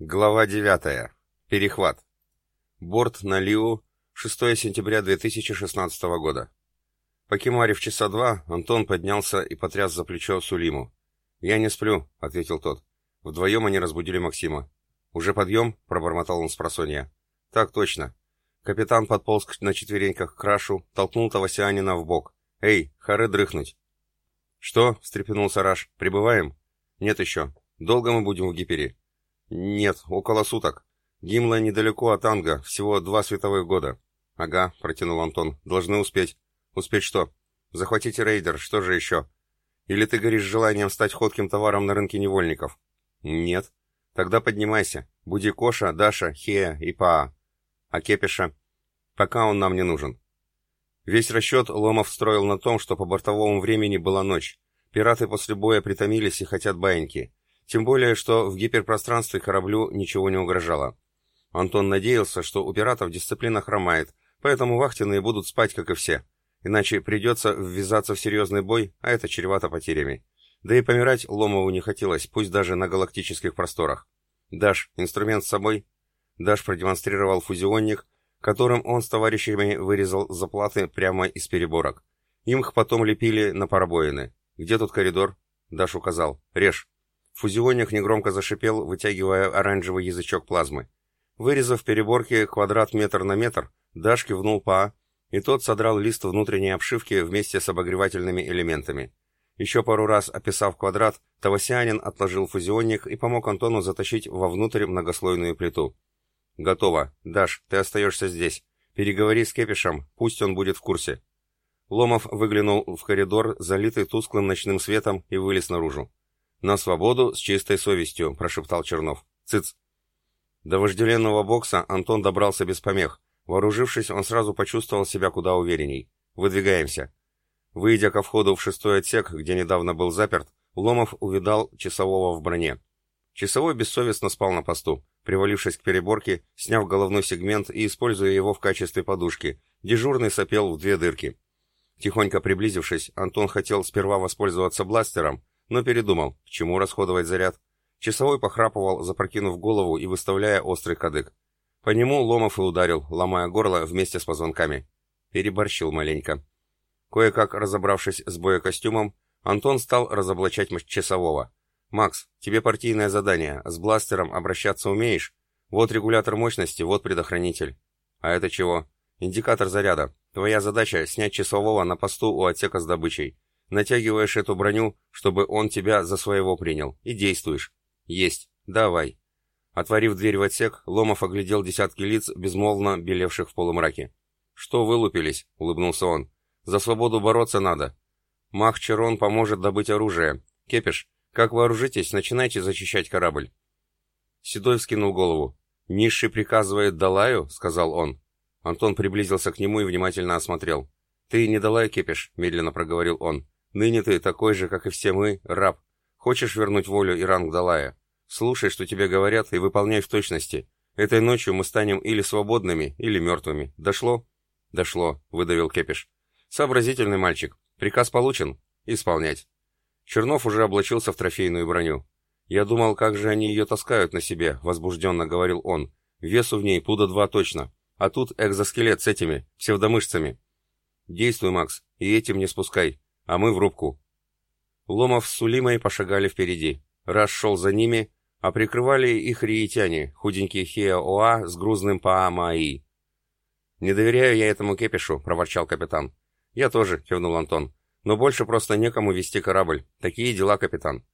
Глава 9. Перехват. Борт на Лиу, 6 сентября 2016 года. Покемарив часа два, Антон поднялся и потряс за плечо Сулиму. «Я не сплю», — ответил тот. Вдвоем они разбудили Максима. «Уже подъем?» — пробормотал он с просонья. «Так точно». Капитан подполз на четвереньках к крашу, толкнул Тавасианина в бок. «Эй, хоры дрыхнуть!» «Что?» — встрепенулся Раш. «Прибываем?» «Нет еще. Долго мы будем в Гипере?» «Нет, около суток. Гимла недалеко от Анга, всего два световых года». «Ага», — протянул Антон, — «должны успеть». «Успеть что?» «Захватите рейдер, что же еще?» «Или ты горишь желанием стать ходким товаром на рынке невольников?» «Нет». «Тогда поднимайся. Буди Коша, Даша, Хея и Паа. А Кепиша?» «Пока он нам не нужен». Весь расчет Ломов строил на том, что по бортовому времени была ночь. Пираты после боя притомились и хотят баиньки. Тем более, что в гиперпространстве кораблю ничего не угрожало. Антон надеялся, что у пиратов дисциплина хромает, поэтому вахтенные будут спать, как и все. Иначе придется ввязаться в серьезный бой, а это чревато потерями. Да и помирать Ломову не хотелось, пусть даже на галактических просторах. «Даш, инструмент с собой?» Даш продемонстрировал фузионник, которым он с товарищами вырезал заплаты прямо из переборок. Им их потом лепили на пробоины. «Где тут коридор?» Даш указал. «Режь». Фузионник негромко зашипел, вытягивая оранжевый язычок плазмы. Вырезав переборки квадрат метр на метр, Даш кивнул по А, и тот содрал лист внутренней обшивки вместе с обогревательными элементами. Еще пару раз описав квадрат, Тавасианин отложил фузионник и помог Антону затащить вовнутрь многослойную плиту. «Готово. Даш, ты остаешься здесь. Переговори с Кепишем, пусть он будет в курсе». Ломов выглянул в коридор, залитый тусклым ночным светом, и вылез наружу. «На свободу с чистой совестью», — прошептал Чернов. «Цыц!» До вожделенного бокса Антон добрался без помех. Вооружившись, он сразу почувствовал себя куда уверенней. «Выдвигаемся». Выйдя ко входу в шестой отсек, где недавно был заперт, Ломов увидал часового в броне. Часовой бессовестно спал на посту, привалившись к переборке, сняв головной сегмент и используя его в качестве подушки. Дежурный сопел в две дырки. Тихонько приблизившись, Антон хотел сперва воспользоваться бластером, но передумал, к чему расходовать заряд. Часовой похрапывал, запрокинув голову и выставляя острый кадык. По нему Ломов и ударил, ломая горло вместе с позвонками. Переборщил маленько. Кое-как разобравшись с боекостюмом, Антон стал разоблачать часового. «Макс, тебе партийное задание. С бластером обращаться умеешь? Вот регулятор мощности, вот предохранитель». «А это чего?» «Индикатор заряда. Твоя задача — снять часового на посту у отсека с добычей. Натягиваешь эту броню, чтобы он тебя за своего принял, и действуешь. Есть. Давай. Отворив дверь в отсек, Ломов оглядел десятки лиц, безмолвно белевших в полумраке. «Что вылупились?» — улыбнулся он. «За свободу бороться надо. Мах Черон поможет добыть оружие. Кепиш, как вооружитесь, начинайте зачищать корабль». Седой вскинул голову. «Низший приказывает Далаю?» — сказал он. Антон приблизился к нему и внимательно осмотрел. «Ты не Далай, Кепиш», — медленно проговорил он. Ныне ты такой же, как и все мы, раб. Хочешь вернуть волю и ранг Далая? Слушай, что тебе говорят, и выполняй в точности. Этой ночью мы станем или свободными, или мертвыми. Дошло? Дошло, выдавил Кепиш. Сообразительный мальчик. Приказ получен? Исполнять. Чернов уже облачился в трофейную броню. «Я думал, как же они ее таскают на себе», — возбужденно говорил он. «Весу в ней пуда два точно. А тут экзоскелет с этими, псевдомышцами». «Действуй, Макс, и этим не спускай а мы в рубку. Ломов с Сулимой пошагали впереди. Раз шел за ними, а прикрывали их риетяне, худенький Хеа-Оа с грузным Паа-Маи. «Не доверяю я этому кепишу», — проворчал капитан. «Я тоже», — кивнул Антон. «Но больше просто некому вести корабль. Такие дела, капитан».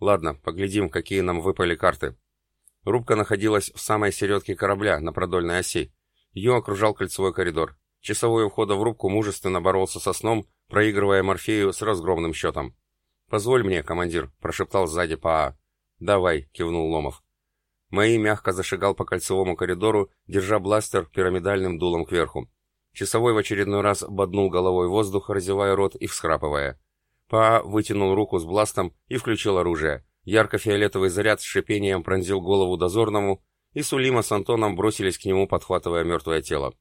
«Ладно, поглядим, какие нам выпали карты». Рубка находилась в самой середке корабля, на продольной оси. Ее окружал кольцевой коридор. Часовой у входа в рубку мужественно боролся со сном, проигрывая Морфею с разгромным счетом. «Позволь мне, командир», — прошептал сзади Паа. «Давай», — кивнул Ломов. Мои мягко зашагал по кольцевому коридору, держа бластер пирамидальным дулом кверху. Часовой в очередной раз боднул головой воздух, разевая рот и всхрапывая. Паа вытянул руку с бластом и включил оружие. Ярко-фиолетовый заряд с шипением пронзил голову дозорному, и Сулима с Антоном бросились к нему, подхватывая мертвое тело.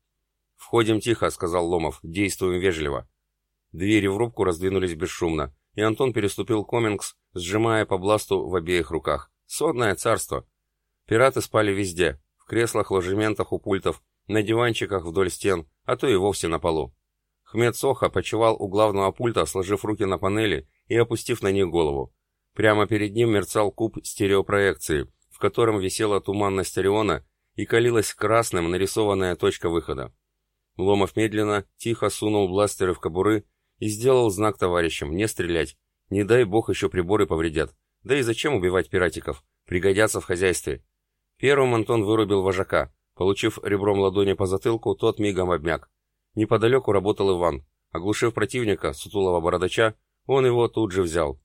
«Входим тихо», — сказал Ломов, — «действуем вежливо». Двери в рубку раздвинулись бесшумно, и Антон переступил комингс, сжимая по бласту в обеих руках. Содное царство. Пираты спали везде, в креслах, ложементах у пультов, на диванчиках вдоль стен, а то и вовсе на полу. Хмед Соха почевал у главного пульта, сложив руки на панели и опустив на них голову. Прямо перед ним мерцал куб стереопроекции, в котором висела туманность Ориона и калилась красным нарисованная точка выхода. Ломов медленно, тихо сунул бластеры в кобуры и сделал знак товарищам «не стрелять». Не дай бог еще приборы повредят. Да и зачем убивать пиратиков? Пригодятся в хозяйстве. Первым Антон вырубил вожака. Получив ребром ладони по затылку, тот мигом обмяк. Неподалеку работал Иван. Оглушив противника, сутулого бородача, он его тут же взял.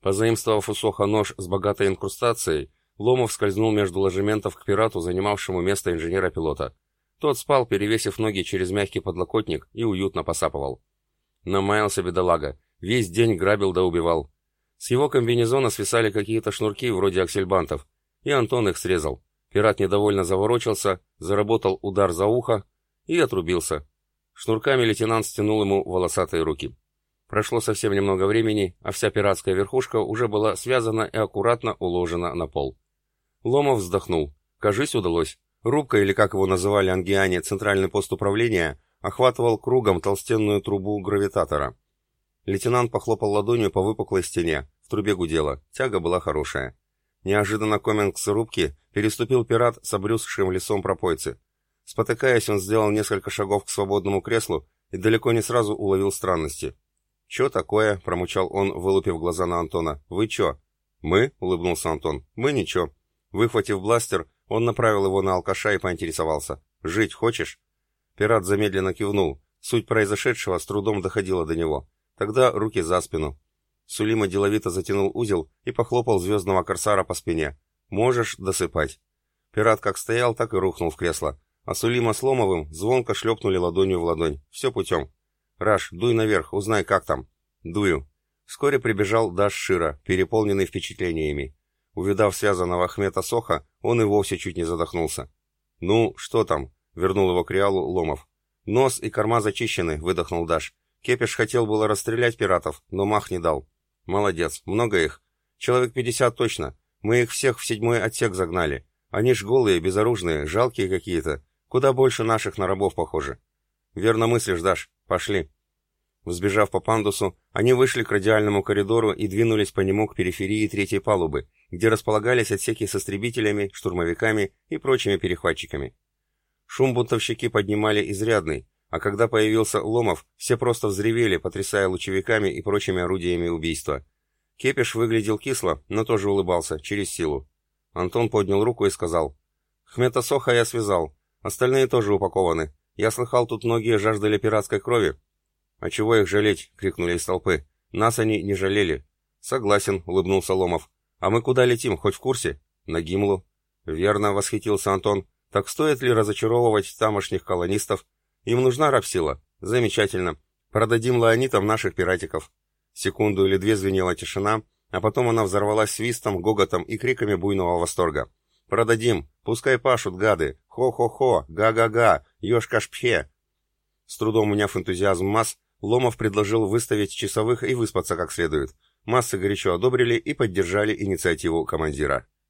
Позаимствовав у Соха нож с богатой инкрустацией, Ломов скользнул между ложементов к пирату, занимавшему место инженера-пилота. Тот спал, перевесив ноги через мягкий подлокотник, и уютно посапывал. Намаялся бедолага. Весь день грабил да убивал. С его комбинезона свисали какие-то шнурки, вроде аксельбантов, и Антон их срезал. Пират недовольно заворочился, заработал удар за ухо и отрубился. Шнурками лейтенант стянул ему волосатые руки. Прошло совсем немного времени, а вся пиратская верхушка уже была связана и аккуратно уложена на пол. Ломов вздохнул. Кажись, удалось. Рубка, или как его называли ангиане, центральный пост управления, охватывал кругом толстенную трубу гравитатора. Лейтенант похлопал ладонью по выпуклой стене. В трубе гудело. Тяга была хорошая. Неожиданно Комингс рубки переступил пират с обрюзгшим лесом пропойцы. Спотыкаясь, он сделал несколько шагов к свободному креслу и далеко не сразу уловил странности. «Чё такое?» — промучал он, вылупив глаза на Антона. «Вы чё?» «Мы?» — улыбнулся Антон. «Мы ничего». Выхватив бластер, он направил его на алкаша и поинтересовался. «Жить хочешь?» Пират замедленно кивнул. Суть произошедшего с трудом доходила до него. Тогда руки за спину. Сулима деловито затянул узел и похлопал звездного корсара по спине. «Можешь досыпать». Пират как стоял, так и рухнул в кресло. А Сулима с Ломовым звонко шлепнули ладонью в ладонь. Все путем. «Раш, дуй наверх, узнай, как там». «Дую». Вскоре прибежал Даш Шира, переполненный впечатлениями. Увидав связанного Ахмета Соха, он и вовсе чуть не задохнулся. «Ну, что там?» — вернул его к Реалу Ломов. «Нос и корма зачищены», — выдохнул Даш. «Кепиш хотел было расстрелять пиратов, но мах не дал». «Молодец, много их. Человек пятьдесят точно. Мы их всех в седьмой отсек загнали. Они ж голые, безоружные, жалкие какие-то. Куда больше наших на рабов похожи». «Верно мыслишь, Даш. Пошли». Взбежав по пандусу, они вышли к радиальному коридору и двинулись по нему к периферии третьей палубы, где располагались отсеки с истребителями, штурмовиками и прочими перехватчиками. Шум бунтовщики поднимали изрядный, а когда появился Ломов, все просто взревели, потрясая лучевиками и прочими орудиями убийства. Кепиш выглядел кисло, но тоже улыбался, через силу. Антон поднял руку и сказал, «Хмета Соха я связал, остальные тоже упакованы. Я слыхал, тут многие жаждали пиратской крови, «А чего их жалеть?» — крикнули из толпы. «Нас они не жалели». «Согласен», — улыбнулся Ломов. «А мы куда летим, хоть в курсе?» «На Гимлу». «Верно», — восхитился Антон. «Так стоит ли разочаровывать тамошних колонистов? Им нужна рабсила?» «Замечательно. Продадим лаонитам наших пиратиков». Секунду или две звенела тишина, а потом она взорвалась свистом, гоготом и криками буйного восторга. «Продадим! Пускай пашут, гады! Хо-хо-хо! Га-га-га! Ёшкаш-пхе!» С трудом уняв энтузиазм масс, Ломов предложил выставить часовых и выспаться как следует. Массы горячо одобрили и поддержали инициативу командира.